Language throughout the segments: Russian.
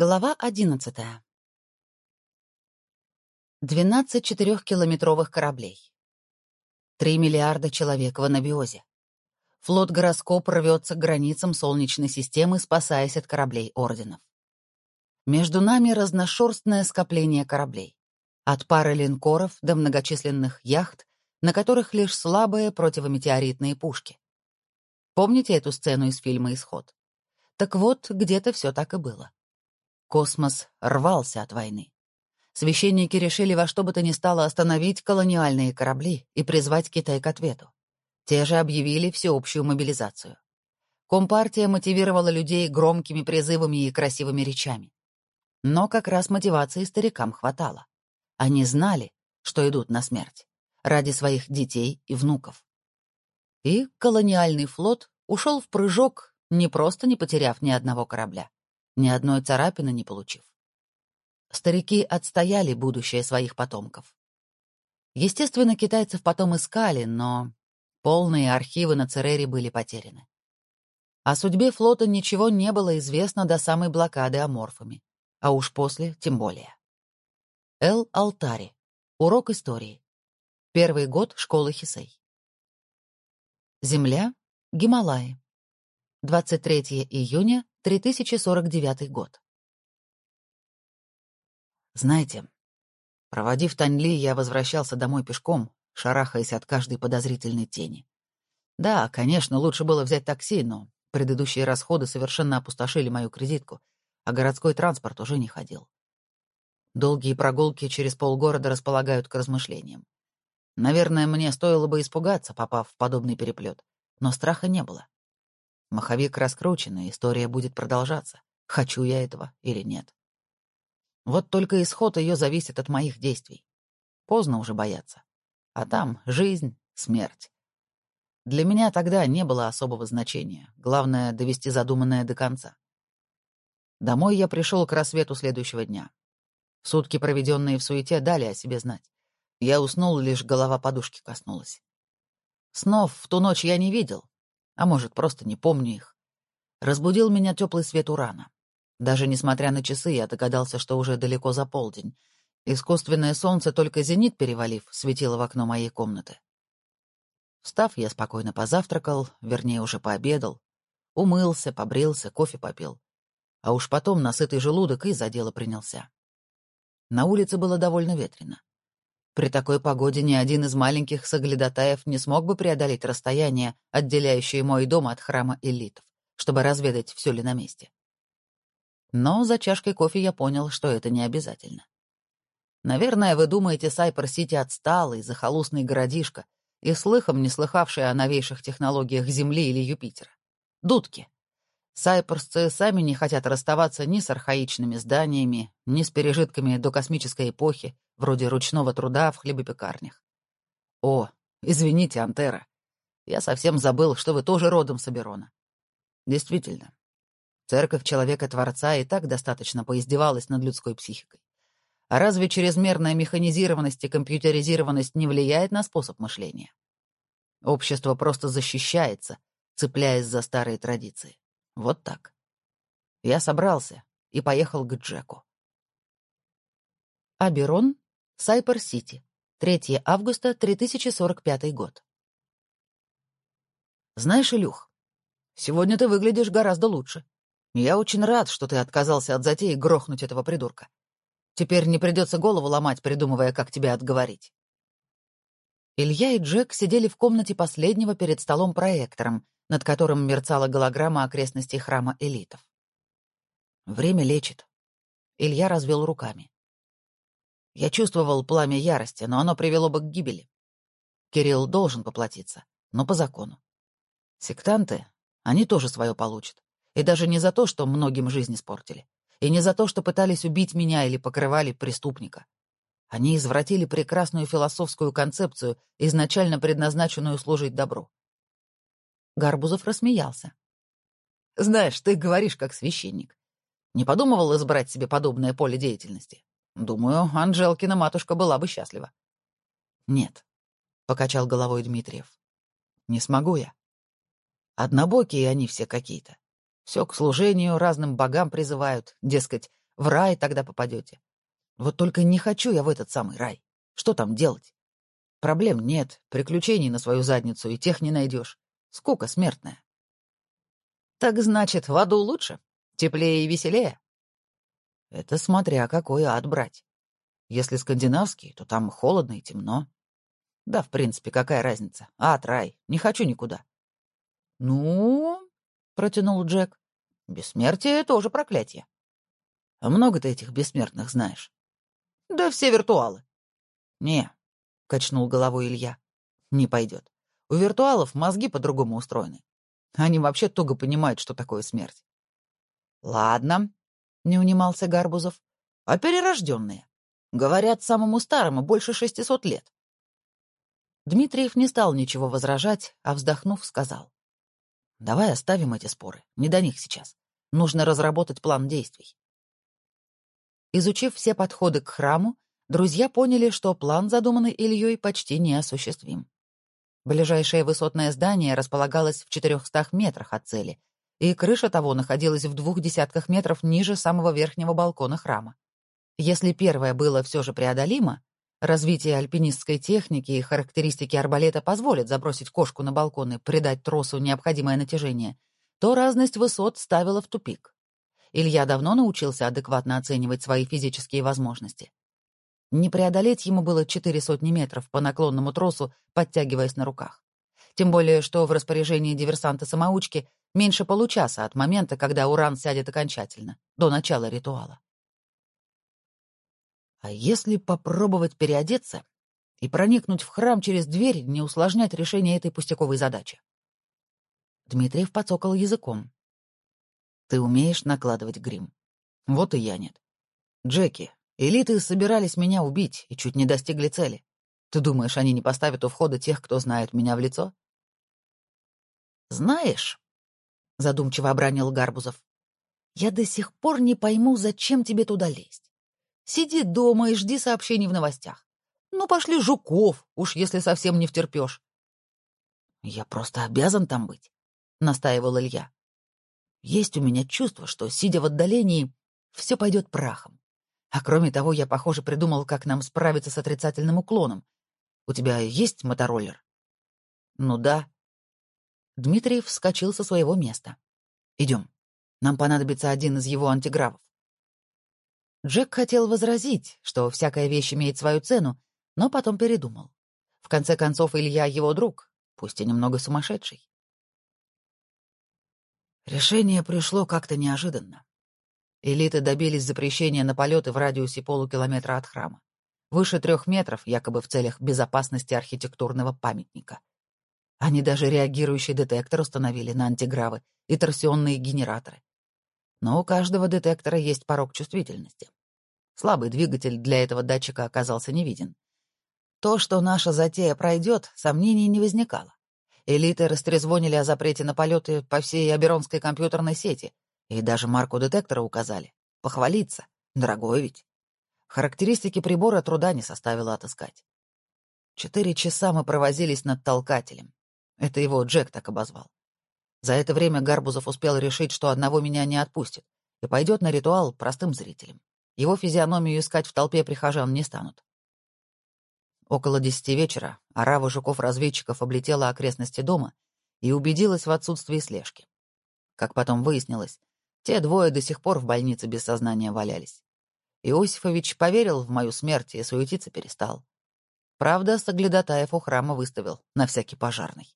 Глава одиннадцатая. Двенадцать четырехкилометровых кораблей. Три миллиарда человек в анабиозе. Флот-гороскоп рвется к границам Солнечной системы, спасаясь от кораблей орденов. Между нами разношерстное скопление кораблей. От пары линкоров до многочисленных яхт, на которых лишь слабые противометеоритные пушки. Помните эту сцену из фильма «Исход»? Так вот, где-то все так и было. Космос рвался от войны. Священники решили во что бы то ни стало остановить колониальные корабли и призвать Китай к ответу. Те же объявили всеобщую мобилизацию. Компартия мотивировала людей громкими призывами и красивыми речами. Но как раз мотивации старикам хватало. Они знали, что идут на смерть ради своих детей и внуков. И колониальный флот ушел в прыжок, не просто не потеряв ни одного корабля, ни одной царапины не получив. Старики отстояли будущее своих потомков. Естественно, китайцев потом искали, но Полные архивы на Церере были потеряны. О судьбе флота ничего не было известно до самой блокады аморфами, а уж после тем более. Эл Алтари. Урок истории. Первый год школы Хисей. Земля. Гималаи. 23 июня 3049 год. Знаете, проводив Таньли, я возвращался домой пешком, шарахаясь от каждой подозрительной тени. Да, конечно, лучше было взять такси, но предыдущие расходы совершенно опустошили мою кредитку, а городской транспорт уже не ходил. Долгие прогулки через полгорода располагают к размышлениям. Наверное, мне стоило бы испугаться, попав в подобный переплет, но страха не было. Маховик раскручен, и история будет продолжаться, хочу я этого или нет. Вот только исход ее зависит от моих действий. Поздно уже бояться. А там жизнь, смерть. Для меня тогда не было особого значения. Главное — довести задуманное до конца. Домой я пришел к рассвету следующего дня. Сутки, проведенные в суете, дали о себе знать. Я уснул, лишь голова подушки коснулась. Снов в ту ночь я не видел, а может, просто не помню их. Разбудил меня теплый свет урана. Даже несмотря на часы, я догадался, что уже далеко за полдень, Искусственное солнце, только зенит перевалив, светило в окно моей комнаты. Встав, я спокойно позавтракал, вернее, уже пообедал. Умылся, побрился, кофе попил. А уж потом на сытый желудок и за дело принялся. На улице было довольно ветрено. При такой погоде ни один из маленьких соглядатаев не смог бы преодолеть расстояние, отделяющее мой дом от храма элитов, чтобы разведать, все ли на месте. Но за чашкой кофе я понял, что это не обязательно. Наверное, вы думаете, Сайпер-Сити отсталый, захолустный городишко и слыхом не слыхавший о новейших технологиях Земли или Юпитера. Дудки. Сайперсцы сами не хотят расставаться ни с архаичными зданиями, ни с пережитками до космической эпохи, вроде ручного труда в хлебопекарнях. О, извините, Антера, я совсем забыл, что вы тоже родом с Аберона. Действительно, церковь Человека-Творца и так достаточно поиздевалась над людской психикой. А разве чрезмерная механизированность и компьютеризированность не влияет на способ мышления? Общество просто защищается, цепляясь за старые традиции. Вот так. Я собрался и поехал к Джеку. Аберон, Сайпер-Сити, 3 августа 3045 год. Знаешь, Илюх, сегодня ты выглядишь гораздо лучше. Я очень рад, что ты отказался от затеи грохнуть этого придурка. Теперь не придется голову ломать, придумывая, как тебя отговорить. Илья и Джек сидели в комнате последнего перед столом-проектором, над которым мерцала голограмма окрестностей храма элитов. Время лечит. Илья развел руками. Я чувствовал пламя ярости, но оно привело бы к гибели. Кирилл должен поплатиться, но по закону. Сектанты, они тоже свое получат. И даже не за то, что многим жизнь испортили. И не за то, что пытались убить меня или покрывали преступника. Они извратили прекрасную философскую концепцию, изначально предназначенную служить добру. Гарбузов рассмеялся. «Знаешь, ты говоришь как священник. Не подумывал избрать себе подобное поле деятельности? Думаю, Анжелкина матушка была бы счастлива». «Нет», — покачал головой Дмитриев. «Не смогу я. Однобокие они все какие-то. Все к служению разным богам призывают, дескать, В рай тогда попадете. Вот только не хочу я в этот самый рай. Что там делать? Проблем нет, приключений на свою задницу и тех не найдешь. Скука смертная. Так значит, в аду лучше? Теплее и веселее? Это смотря какой ад брать. Если скандинавский, то там холодно и темно. Да, в принципе, какая разница? Ад, рай. Не хочу никуда. Ну, протянул Джек. Бессмертие — тоже проклятие. А много ты этих бессмертных знаешь? Да все виртуалы. Не, качнул головой Илья. Не пойдет. У виртуалов мозги по-другому устроены. Они вообще туго понимают, что такое смерть. Ладно, не унимался Гарбузов. А перерожденные? Говорят, самому старому больше шестисот лет. Дмитриев не стал ничего возражать, а, вздохнув, сказал. Давай оставим эти споры. Не до них сейчас. Нужно разработать план действий. Изучив все подходы к храму, друзья поняли, что план, задуманный Ильей, почти неосуществим. Ближайшее высотное здание располагалось в 400 метрах от цели, и крыша того находилась в двух десятках метров ниже самого верхнего балкона храма. Если первое было все же преодолимо, развитие альпинистской техники и характеристики арбалета позволят забросить кошку на балкон и придать тросу необходимое натяжение, то разность высот ставила в тупик. Илья давно научился адекватно оценивать свои физические возможности. Не преодолеть ему было четыре сотни метров по наклонному тросу, подтягиваясь на руках. Тем более, что в распоряжении диверсанта-самоучки меньше получаса от момента, когда уран сядет окончательно, до начала ритуала. А если попробовать переодеться и проникнуть в храм через дверь, не усложнять решение этой пустяковой задачи? Дмитриев подсокал языком. Ты умеешь накладывать грим. Вот и я нет. Джеки, элиты собирались меня убить и чуть не достигли цели. Ты думаешь, они не поставят у входа тех, кто знает меня в лицо? Знаешь, — задумчиво обронил Гарбузов, — я до сих пор не пойму, зачем тебе туда лезть. Сиди дома и жди сообщений в новостях. Ну, пошли жуков, уж если совсем не втерпешь. Я просто обязан там быть. — настаивал Илья. «Есть у меня чувство, что, сидя в отдалении, все пойдет прахом. А кроме того, я, похоже, придумал, как нам справиться с отрицательным уклоном. У тебя есть мотороллер?» «Ну да». Дмитриев вскочил со своего места. «Идем. Нам понадобится один из его антигравов». Джек хотел возразить, что всякая вещь имеет свою цену, но потом передумал. В конце концов, Илья его друг, пусть и немного сумасшедший. Решение пришло как-то неожиданно. Элиты добились запрещения на полеты в радиусе полукилометра от храма. Выше трех метров, якобы в целях безопасности архитектурного памятника. Они даже реагирующий детектор установили на антигравы и торсионные генераторы. Но у каждого детектора есть порог чувствительности. Слабый двигатель для этого датчика оказался не виден. То, что наша затея пройдет, сомнений не возникало. Элиты растрезвонили о запрете на полеты по всей Аберонской компьютерной сети и даже марку детектора указали. Похвалиться. Дорогой ведь. Характеристики прибора труда не составило отыскать. Четыре часа мы провозились над толкателем. Это его Джек так обозвал. За это время Гарбузов успел решить, что одного меня не отпустит, и пойдет на ритуал простым зрителем. Его физиономию искать в толпе прихожан не станут. Около десяти вечера орава жуков-разведчиков облетела окрестности дома и убедилась в отсутствии слежки. Как потом выяснилось, те двое до сих пор в больнице без сознания валялись. Иосифович поверил в мою смерть и суетиться перестал. Правда, Соглядатаев у храма выставил на всякий пожарный.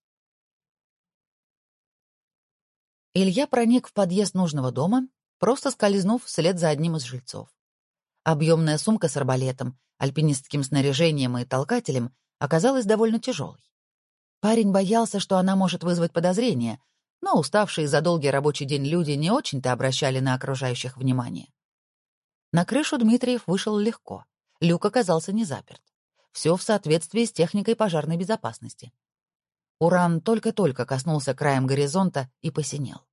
Илья проник в подъезд нужного дома, просто скользнув вслед за одним из жильцов. Объемная сумка с арбалетом, альпинистским снаряжением и толкателем оказалась довольно тяжелой. Парень боялся, что она может вызвать подозрения, но уставшие за долгий рабочий день люди не очень-то обращали на окружающих внимание. На крышу Дмитриев вышел легко. Люк оказался не заперт. Все в соответствии с техникой пожарной безопасности. Уран только-только коснулся краем горизонта и посинел.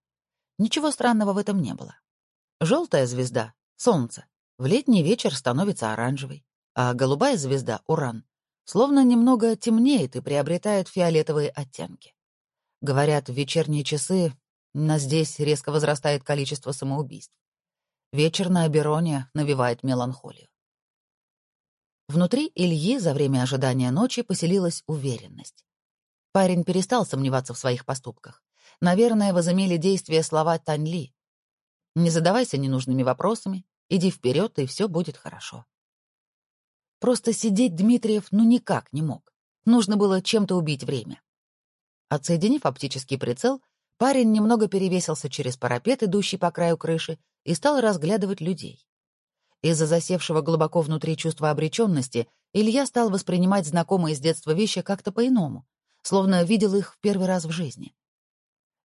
Ничего странного в этом не было. Желтая звезда — солнце, в летний вечер становится оранжевой, а голубая звезда — Уран, словно немного темнеет и приобретает фиолетовые оттенки. Говорят, в вечерние часы на здесь резко возрастает количество самоубийств. Вечер на Абероне навевает меланхолию. Внутри Ильи за время ожидания ночи поселилась уверенность. Парень перестал сомневаться в своих поступках. Наверное, возымели действие слова Таньли. «Не задавайся ненужными вопросами, иди вперед, и все будет хорошо». Просто сидеть Дмитриев ну никак не мог. Нужно было чем-то убить время. Отсоединив оптический прицел, парень немного перевесился через парапет, идущий по краю крыши, и стал разглядывать людей. Из-за засевшего глубоко внутри чувства обреченности Илья стал воспринимать знакомые с детства вещи как-то по-иному, словно видел их в первый раз в жизни.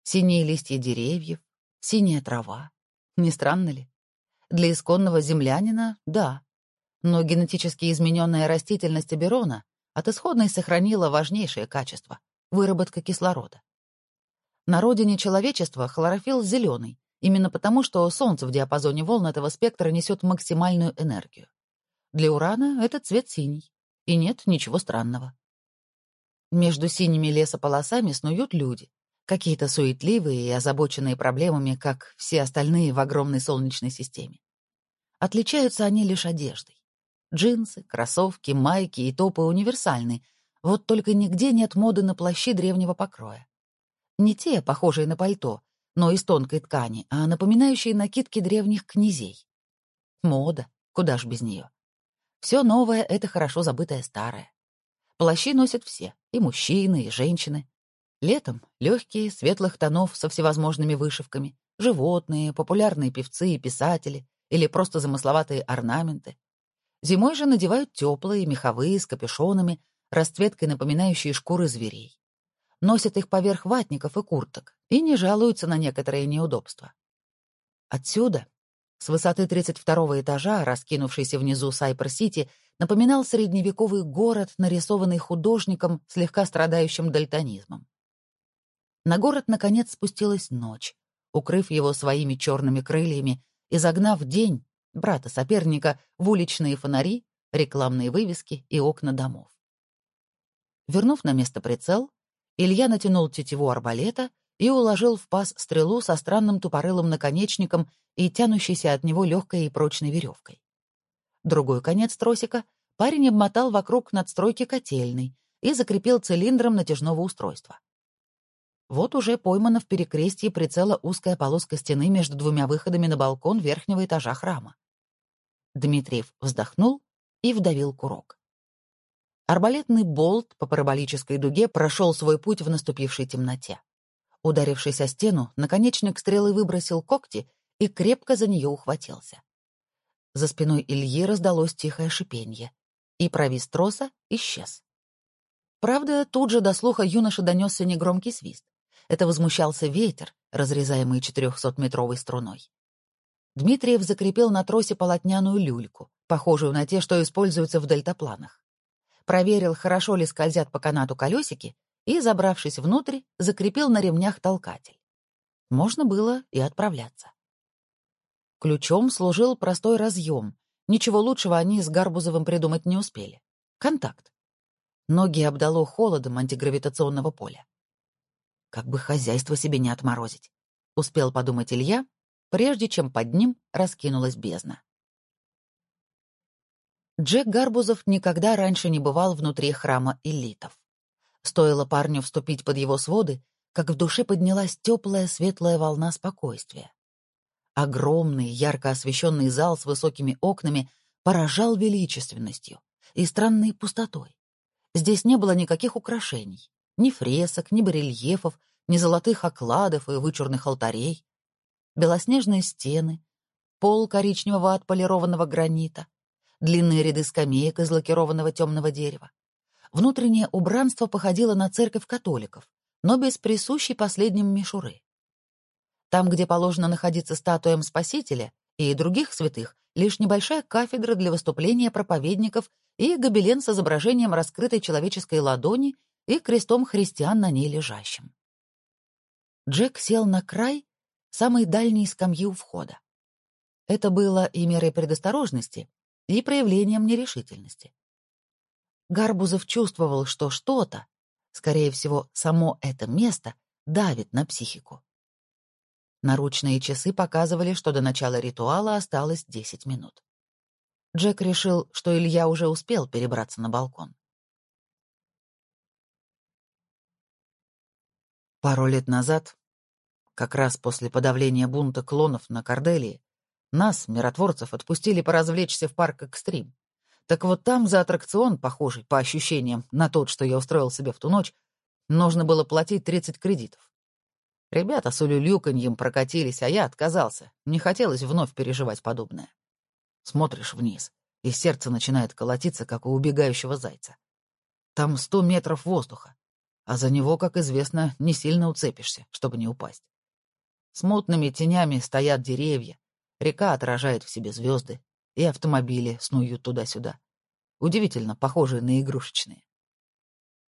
Синие листья деревьев, синяя трава. Не странно ли? Для исконного землянина — да. Но генетически измененная растительность Аберона от исходной сохранила важнейшее качество — выработка кислорода. На родине человечества хлорофилл зеленый, Именно потому, что Солнце в диапазоне волн этого спектра несет максимальную энергию. Для Урана это цвет синий, и нет ничего странного. Между синими лесополосами снуют люди, какие-то суетливые и озабоченные проблемами, как все остальные в огромной Солнечной системе. Отличаются они лишь одеждой. Джинсы, кроссовки, майки и топы универсальны, вот только нигде нет моды на плащи древнего покроя. Не те, похожие на пальто, но из тонкой ткани, а напоминающие накидки древних князей. Мода, куда ж без нее. Все новое — это хорошо забытое старое. Плащи носят все, и мужчины, и женщины. Летом — легкие, светлых тонов со всевозможными вышивками, животные, популярные певцы и писатели, или просто замысловатые орнаменты. Зимой же надевают теплые, меховые, с капюшонами, расцветкой напоминающие шкуры зверей носят их поверх ватников и курток и не жалуются на некоторые неудобства. Отсюда, с высоты 32 этажа, раскинувшийся внизу Сайпер-Сити, напоминал средневековый город, нарисованный художником, слегка страдающим дальтонизмом. На город, наконец, спустилась ночь, укрыв его своими черными крыльями и загнав день, брата-соперника, в уличные фонари, рекламные вывески и окна домов. Вернув на место прицел, Илья натянул тетиву арбалета и уложил в паз стрелу со странным тупорылым наконечником и тянущейся от него легкой и прочной веревкой. Другой конец тросика парень обмотал вокруг надстройки котельной и закрепил цилиндром натяжного устройства. Вот уже поймана в перекрестье прицела узкая полоска стены между двумя выходами на балкон верхнего этажа храма. Дмитриев вздохнул и вдавил курок. Арбалетный болт по параболической дуге прошел свой путь в наступившей темноте. Ударившись о стену, наконечник стрелы выбросил когти и крепко за нее ухватился. За спиной Ильи раздалось тихое шипенье, и провис троса исчез. Правда, тут же до слуха юноши донесся негромкий свист. Это возмущался ветер, разрезаемый четырехсотметровой струной. Дмитриев закрепил на тросе полотняную люльку, похожую на те, что используются в дельтапланах проверил, хорошо ли скользят по канату колесики, и, забравшись внутрь, закрепил на ремнях толкатель. Можно было и отправляться. Ключом служил простой разъем. Ничего лучшего они с Гарбузовым придумать не успели. Контакт. Ноги обдало холодом антигравитационного поля. Как бы хозяйство себе не отморозить, успел подумать Илья, прежде чем под ним раскинулась бездна. Джек Гарбузов никогда раньше не бывал внутри храма элитов. Стоило парню вступить под его своды, как в душе поднялась теплая светлая волна спокойствия. Огромный, ярко освещенный зал с высокими окнами поражал величественностью и странной пустотой. Здесь не было никаких украшений, ни фресок, ни барельефов, ни золотых окладов и вычурных алтарей. Белоснежные стены, пол коричневого отполированного гранита, длинные ряды скамеек из лакированного темного дерева. Внутреннее убранство походило на церковь католиков, но без присущей последним мишуры. Там, где положено находиться статуям Спасителя и других святых, лишь небольшая кафедра для выступления проповедников и гобелен с изображением раскрытой человеческой ладони и крестом христиан на ней лежащим. Джек сел на край самой дальней скамьи у входа. Это было и мерой предосторожности, и проявлением нерешительности. Гарбузов чувствовал, что что-то, скорее всего, само это место, давит на психику. Наручные часы показывали, что до начала ритуала осталось 10 минут. Джек решил, что Илья уже успел перебраться на балкон. Пару лет назад, как раз после подавления бунта клонов на Корделии, нас, миротворцев, отпустили поразвлечься в парк «Экстрим». Так вот там за аттракцион, похожий, по ощущениям, на тот, что я устроил себе в ту ночь, нужно было платить 30 кредитов. Ребята с улюлюканьем прокатились, а я отказался. Не хотелось вновь переживать подобное. Смотришь вниз, и сердце начинает колотиться, как у убегающего зайца. Там сто метров воздуха, а за него, как известно, не сильно уцепишься, чтобы не упасть. Смутными тенями стоят деревья, река отражает в себе звезды, и автомобили снуют туда-сюда. Удивительно похожие на игрушечные.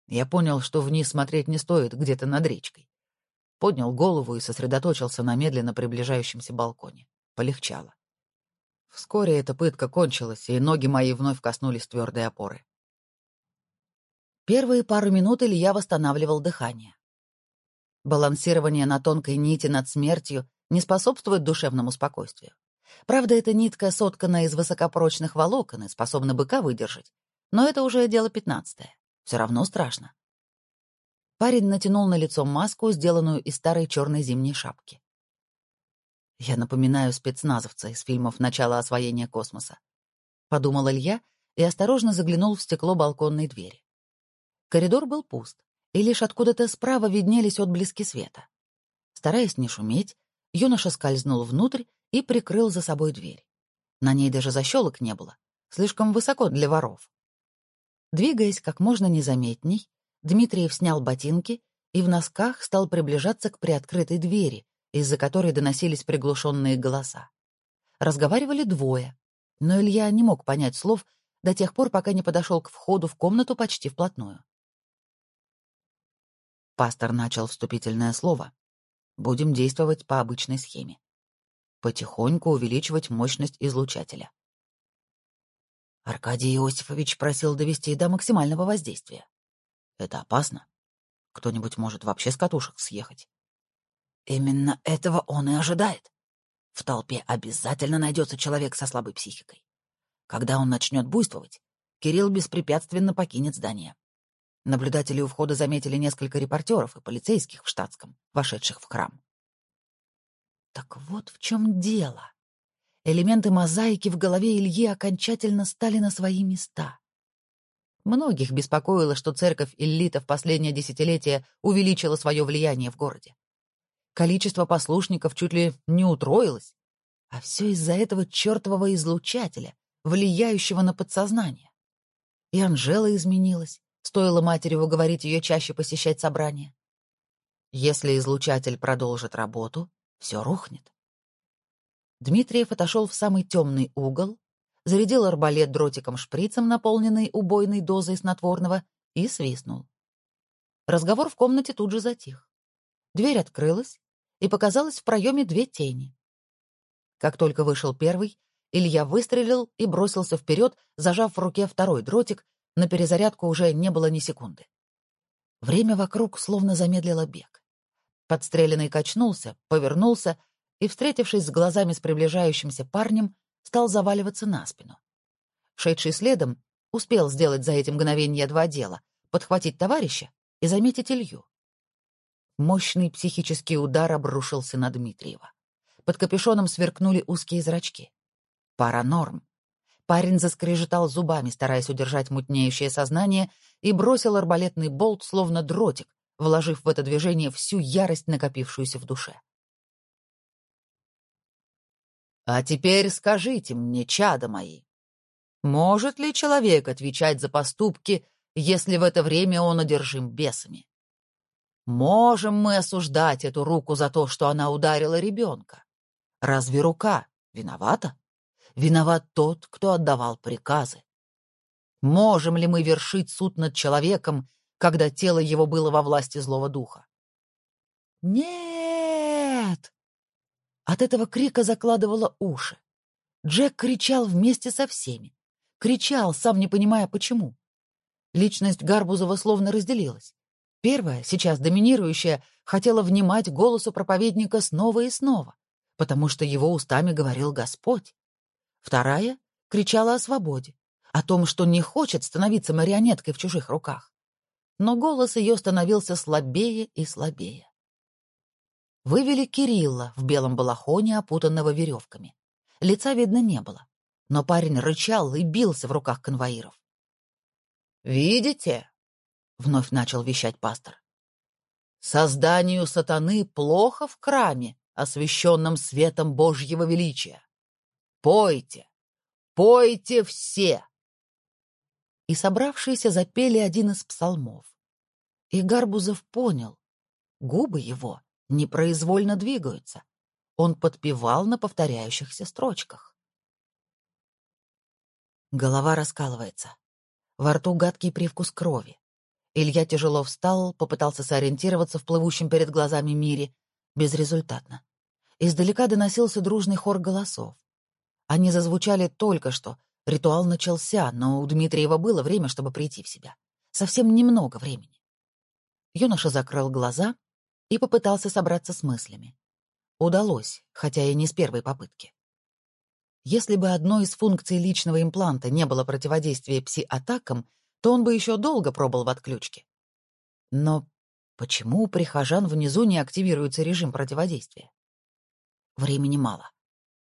Я понял, что вниз смотреть не стоит где-то над речкой поднял голову и сосредоточился на медленно приближающемся балконе. Полегчало. Вскоре эта пытка кончилась, и ноги мои вновь коснулись твердой опоры. Первые пару минут Илья восстанавливал дыхание. Балансирование на тонкой нити над смертью не способствует душевному спокойствию. Правда, эта нитка соткана из высокопрочных волокон и способна быка выдержать, но это уже дело пятнадцатое. Все равно страшно. Парень натянул на лицо маску, сделанную из старой черной зимней шапки. «Я напоминаю спецназовца из фильмов начала освоения космоса», — подумал Илья и осторожно заглянул в стекло балконной двери. Коридор был пуст, и лишь откуда-то справа виднелись отблески света. Стараясь не шуметь, юноша скользнул внутрь и прикрыл за собой дверь. На ней даже защелок не было, слишком высоко для воров. Двигаясь как можно незаметней, Дмитриев снял ботинки и в носках стал приближаться к приоткрытой двери, из-за которой доносились приглушенные голоса. Разговаривали двое, но Илья не мог понять слов до тех пор, пока не подошел к входу в комнату почти вплотную. Пастор начал вступительное слово. Будем действовать по обычной схеме. Потихоньку увеличивать мощность излучателя. Аркадий Иосифович просил довести до максимального воздействия. Это опасно. Кто-нибудь может вообще с катушек съехать. Именно этого он и ожидает. В толпе обязательно найдется человек со слабой психикой. Когда он начнет буйствовать, Кирилл беспрепятственно покинет здание. Наблюдатели у входа заметили несколько репортеров и полицейских в штатском, вошедших в храм. Так вот в чем дело. Элементы мозаики в голове Ильи окончательно стали на свои места. Многих беспокоило, что церковь Иллита в последнее десятилетие увеличила свое влияние в городе. Количество послушников чуть ли не утроилось, а все из-за этого чертового излучателя, влияющего на подсознание. И Анжела изменилась, стоило матери уговорить ее чаще посещать собрания. Если излучатель продолжит работу, все рухнет. Дмитриев отошел в самый темный угол, зарядил арбалет дротиком-шприцем, наполненный убойной дозой снотворного, и свистнул. Разговор в комнате тут же затих. Дверь открылась, и показалось в проеме две тени. Как только вышел первый, Илья выстрелил и бросился вперед, зажав в руке второй дротик, на перезарядку уже не было ни секунды. Время вокруг словно замедлило бег. Подстреленный качнулся, повернулся и, встретившись с глазами с приближающимся парнем, стал заваливаться на спину. Шедший следом успел сделать за эти мгновения два дела — подхватить товарища и заметить Илью. Мощный психический удар обрушился на Дмитриева. Под капюшоном сверкнули узкие зрачки. Паранорм. Парень заскрежетал зубами, стараясь удержать мутнеющее сознание, и бросил арбалетный болт, словно дротик, вложив в это движение всю ярость, накопившуюся в душе. А теперь скажите мне, чада мои, может ли человек отвечать за поступки, если в это время он одержим бесами? Можем мы осуждать эту руку за то, что она ударила ребенка? Разве рука виновата? Виноват тот, кто отдавал приказы. Можем ли мы вершить суд над человеком, когда тело его было во власти злого духа? Нет! От этого крика закладывало уши. Джек кричал вместе со всеми. Кричал, сам не понимая, почему. Личность Гарбузова словно разделилась. Первая, сейчас доминирующая, хотела внимать голосу проповедника снова и снова, потому что его устами говорил Господь. Вторая кричала о свободе, о том, что не хочет становиться марионеткой в чужих руках. Но голос ее становился слабее и слабее. Вывели Кирилла в белом балахоне, опутанного веревками. Лица видно не было, но парень рычал и бился в руках конвоиров. «Видите?» — вновь начал вещать пастор. «Созданию сатаны плохо в храме, освященном светом Божьего величия. Пойте, пойте все!» И собравшиеся запели один из псалмов. И Гарбузов понял, губы его непроизвольно двигаются. Он подпевал на повторяющихся строчках. Голова раскалывается. Во рту гадкий привкус крови. Илья тяжело встал, попытался сориентироваться в плывущем перед глазами мире. Безрезультатно. Издалека доносился дружный хор голосов. Они зазвучали только что. Ритуал начался, но у Дмитриева было время, чтобы прийти в себя. Совсем немного времени. Юноша закрыл глаза и попытался собраться с мыслями. Удалось, хотя и не с первой попытки. Если бы одной из функций личного импланта не было противодействия пси-атакам, то он бы еще долго пробыл в отключке. Но почему у прихожан внизу не активируется режим противодействия? Времени мало.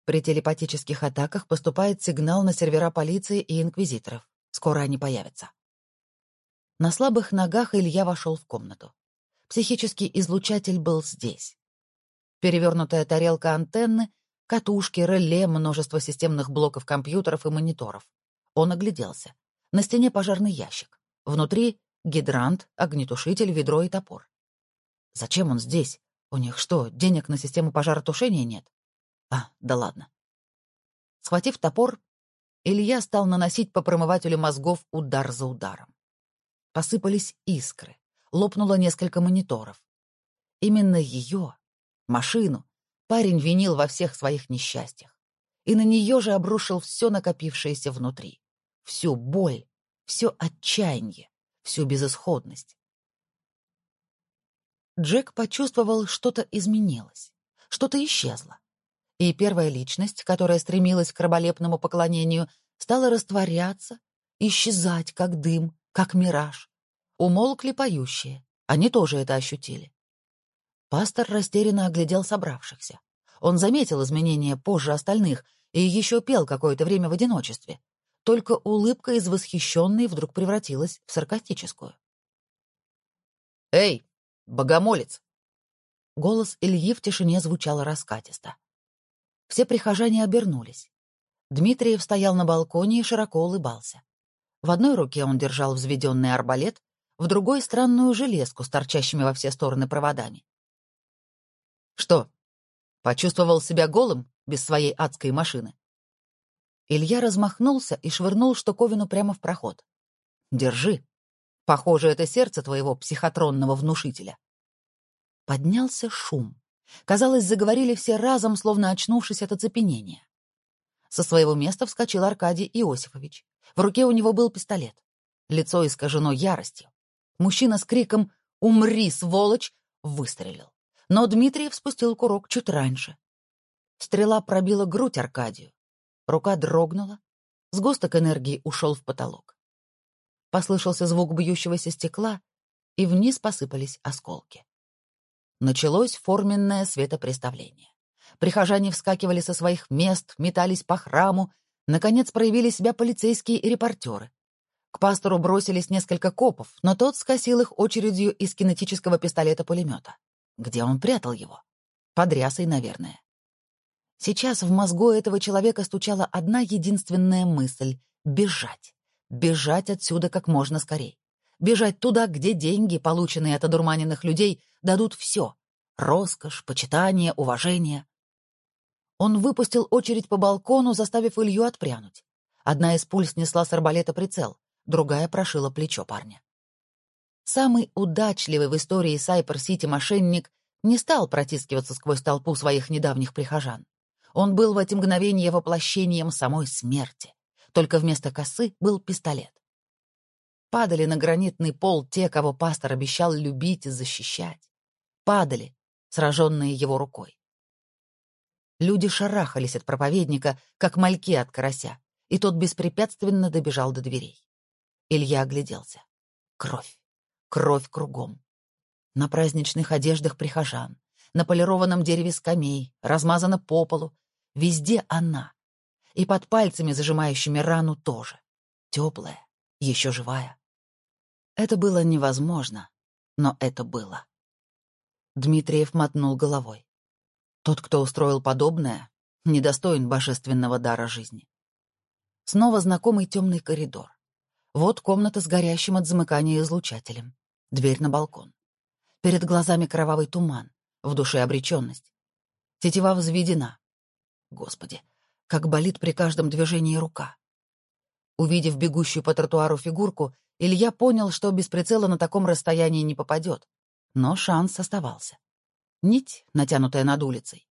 При телепатических атаках поступает сигнал на сервера полиции и инквизиторов. Скоро они появятся. На слабых ногах Илья вошел в комнату. Психический излучатель был здесь. Перевернутая тарелка антенны, катушки, реле, множество системных блоков компьютеров и мониторов. Он огляделся. На стене пожарный ящик. Внутри — гидрант, огнетушитель, ведро и топор. Зачем он здесь? У них что, денег на систему пожаротушения нет? А, да ладно. Схватив топор, Илья стал наносить по промывателю мозгов удар за ударом. Посыпались искры лопнуло несколько мониторов. Именно ее, машину, парень винил во всех своих несчастьях. И на нее же обрушил все накопившееся внутри. Всю боль, все отчаяние, всю безысходность. Джек почувствовал, что-то изменилось, что-то исчезло. И первая личность, которая стремилась к раболепному поклонению, стала растворяться, исчезать, как дым, как мираж. Умолкли поющие. Они тоже это ощутили. Пастор растерянно оглядел собравшихся. Он заметил изменения позже остальных и еще пел какое-то время в одиночестве. Только улыбка из восхищенной вдруг превратилась в саркастическую. «Эй, богомолец!» Голос Ильи в тишине звучал раскатисто. Все прихожане обернулись. Дмитриев стоял на балконе и широко улыбался. В одной руке он держал взведенный арбалет, в другой — странную железку с торчащими во все стороны проводами. «Что, почувствовал себя голым без своей адской машины?» Илья размахнулся и швырнул штуковину прямо в проход. «Держи. Похоже, это сердце твоего психотронного внушителя». Поднялся шум. Казалось, заговорили все разом, словно очнувшись от оцепенения. Со своего места вскочил Аркадий Иосифович. В руке у него был пистолет. Лицо искажено яростью. Мужчина с криком «Умри, сволочь!» выстрелил. Но Дмитриев спустил курок чуть раньше. Стрела пробила грудь Аркадию. Рука дрогнула. Сгусток энергии ушел в потолок. Послышался звук бьющегося стекла, и вниз посыпались осколки. Началось форменное светопреставление. Прихожане вскакивали со своих мест, метались по храму, наконец проявили себя полицейские и репортеры. К пастору бросились несколько копов, но тот скосил их очередью из кинетического пистолета-пулемета. Где он прятал его? Под рясой, наверное. Сейчас в мозгу этого человека стучала одна единственная мысль — бежать. Бежать отсюда как можно скорей. Бежать туда, где деньги, полученные от одурманенных людей, дадут все — роскошь, почитание, уважение. Он выпустил очередь по балкону, заставив Илью отпрянуть. Одна из пуль снесла с арбалета прицел другая прошила плечо парня. Самый удачливый в истории Сайпер-Сити мошенник не стал протискиваться сквозь толпу своих недавних прихожан. Он был в эти мгновения воплощением самой смерти, только вместо косы был пистолет. Падали на гранитный пол те, кого пастор обещал любить и защищать. Падали, сраженные его рукой. Люди шарахались от проповедника, как мальки от карася, и тот беспрепятственно добежал до дверей. Илья огляделся. Кровь. Кровь кругом. На праздничных одеждах прихожан, на полированном дереве скамей, размазана по полу. Везде она. И под пальцами, зажимающими рану, тоже. Теплая, еще живая. Это было невозможно, но это было. Дмитриев мотнул головой. Тот, кто устроил подобное, недостоин божественного дара жизни. Снова знакомый темный коридор. Вот комната с горящим от замыкания излучателем. Дверь на балкон. Перед глазами кровавый туман, в душе обреченность. Тетива взведена. Господи, как болит при каждом движении рука. Увидев бегущую по тротуару фигурку, Илья понял, что без прицела на таком расстоянии не попадет. Но шанс оставался. Нить, натянутая над улицей.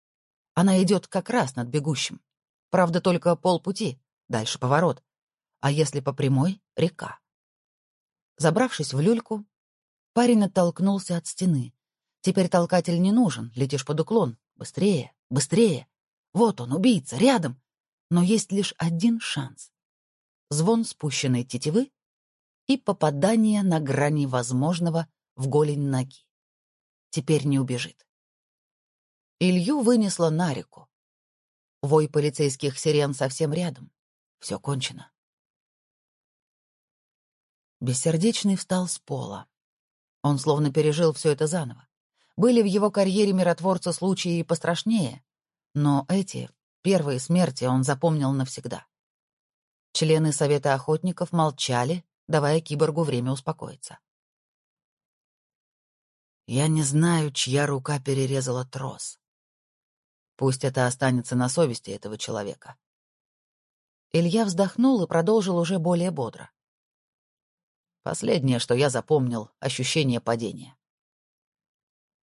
Она идет как раз над бегущим. Правда, только полпути, дальше поворот. А если по прямой — река. Забравшись в люльку, парень оттолкнулся от стены. Теперь толкатель не нужен, летишь под уклон. Быстрее, быстрее. Вот он, убийца, рядом. Но есть лишь один шанс. Звон спущенной тетивы и попадание на грани возможного в голень ноги. Теперь не убежит. Илью вынесло на реку. Вой полицейских сирен совсем рядом. Все кончено. Бессердечный встал с пола. Он словно пережил все это заново. Были в его карьере миротворца случаи и пострашнее, но эти, первые смерти, он запомнил навсегда. Члены Совета охотников молчали, давая киборгу время успокоиться. «Я не знаю, чья рука перерезала трос», Пусть это останется на совести этого человека. Илья вздохнул и продолжил уже более бодро. Последнее, что я запомнил — ощущение падения.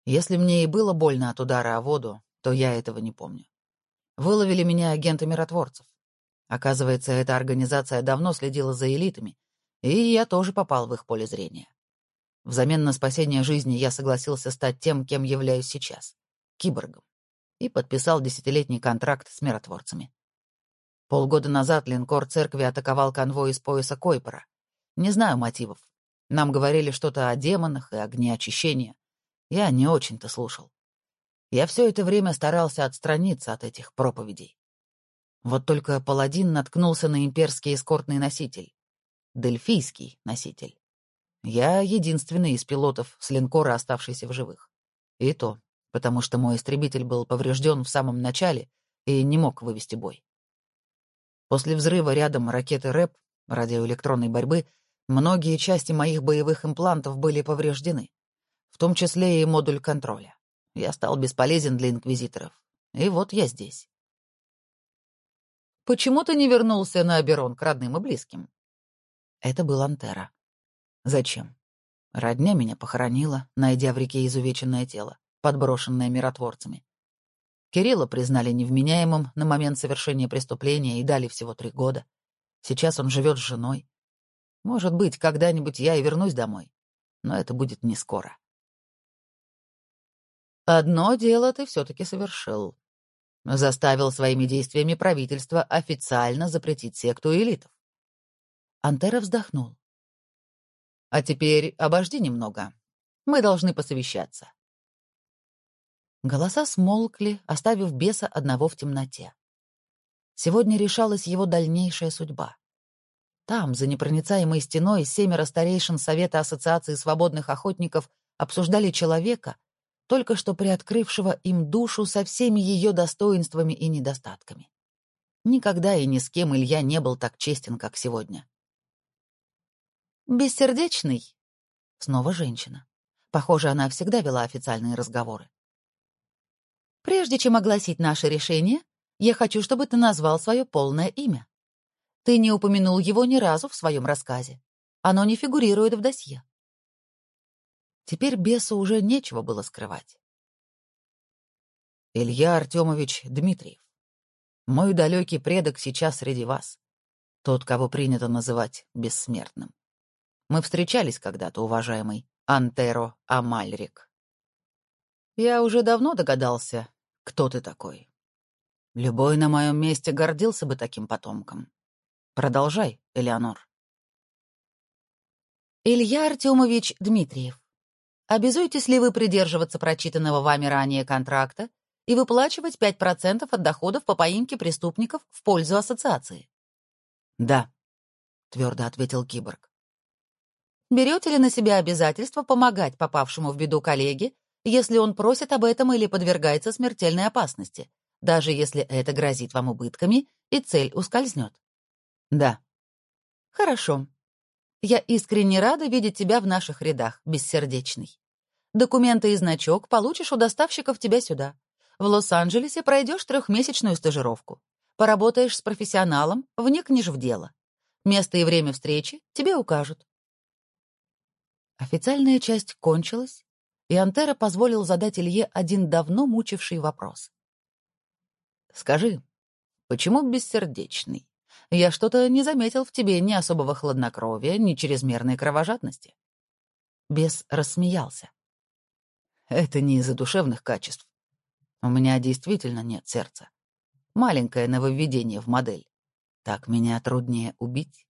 Если мне и было больно от удара о воду, то я этого не помню. Выловили меня агенты миротворцев. Оказывается, эта организация давно следила за элитами, и я тоже попал в их поле зрения. Взамен на спасение жизни я согласился стать тем, кем являюсь сейчас — киборгом и подписал десятилетний контракт с миротворцами. Полгода назад линкор церкви атаковал конвой из пояса Койпора. Не знаю мотивов. Нам говорили что-то о демонах и огне очищения. Я не очень-то слушал. Я все это время старался отстраниться от этих проповедей. Вот только паладин наткнулся на имперский эскортный носитель. Дельфийский носитель. Я единственный из пилотов с линкора, оставшийся в живых. И то потому что мой истребитель был поврежден в самом начале и не мог вывести бой. После взрыва рядом ракеты РЭП, радиоэлектронной борьбы, многие части моих боевых имплантов были повреждены, в том числе и модуль контроля. Я стал бесполезен для инквизиторов. И вот я здесь. «Почему ты не вернулся на Аберон к родным и близким?» Это был Антера. «Зачем?» Родня меня похоронила, найдя в реке изувеченное тело подброшенное миротворцами. Кирилла признали невменяемым на момент совершения преступления и дали всего три года. Сейчас он живет с женой. Может быть, когда-нибудь я и вернусь домой, но это будет не скоро. Одно дело ты все-таки совершил. Заставил своими действиями правительство официально запретить секту элитов. Антера вздохнул. А теперь обожди немного. Мы должны посовещаться. Голоса смолкли, оставив беса одного в темноте. Сегодня решалась его дальнейшая судьба. Там, за непроницаемой стеной, семеро старейшин Совета Ассоциации свободных охотников обсуждали человека, только что приоткрывшего им душу со всеми ее достоинствами и недостатками. Никогда и ни с кем Илья не был так честен, как сегодня. «Бессердечный?» Снова женщина. Похоже, она всегда вела официальные разговоры. Прежде чем огласить наше решение, я хочу, чтобы ты назвал свое полное имя. Ты не упомянул его ни разу в своем рассказе. Оно не фигурирует в досье. Теперь бесу уже нечего было скрывать. Илья Артемович Дмитриев. Мой далекий предок сейчас среди вас. Тот, кого принято называть бессмертным. Мы встречались когда-то, уважаемый Антеро Амальрик. Я уже давно догадался, кто ты такой. Любой на моем месте гордился бы таким потомком. Продолжай, Элеонор. Илья Артемович Дмитриев, обязуетесь ли вы придерживаться прочитанного вами ранее контракта и выплачивать 5% от доходов по поимке преступников в пользу ассоциации? Да, твердо ответил киборг. Берете ли на себя обязательство помогать попавшему в беду коллеге, если он просит об этом или подвергается смертельной опасности, даже если это грозит вам убытками и цель ускользнет? Да. Хорошо. Я искренне рада видеть тебя в наших рядах, бессердечный. Документы и значок получишь у доставщиков тебя сюда. В Лос-Анджелесе пройдешь трехмесячную стажировку. Поработаешь с профессионалом, вникнешь в дело. Место и время встречи тебе укажут. Официальная часть кончилась, и Антера позволил задать Илье один давно мучивший вопрос. «Скажи, почему бессердечный? Я что-то не заметил в тебе ни особого хладнокровия, ни чрезмерной кровожадности». Бес рассмеялся. «Это не из-за душевных качеств. У меня действительно нет сердца. Маленькое нововведение в модель. Так меня труднее убить.